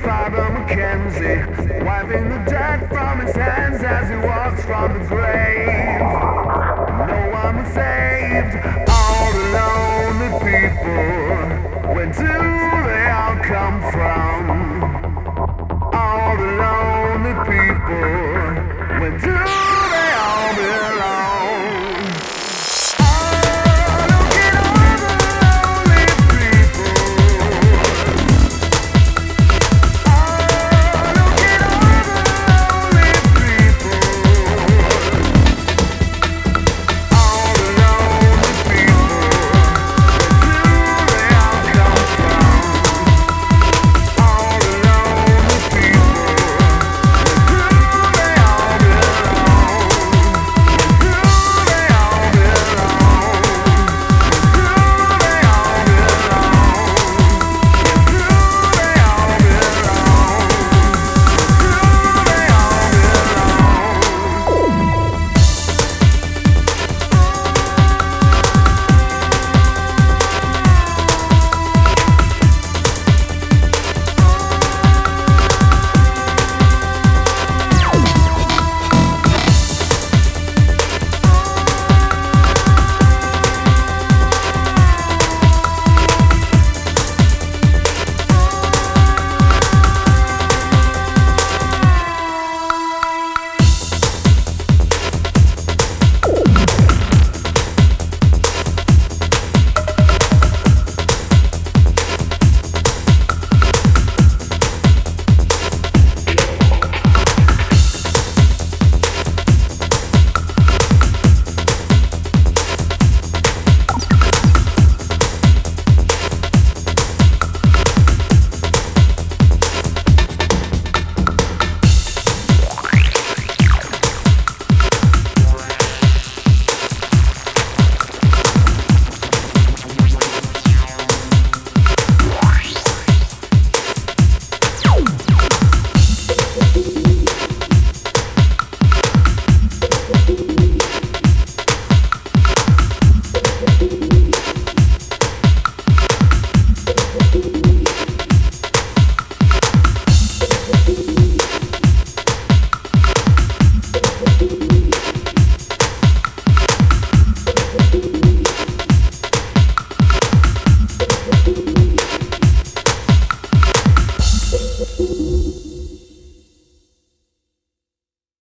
Father Mackenzie, wiping the dirt from his hands as he walks from the grave. No one was saved.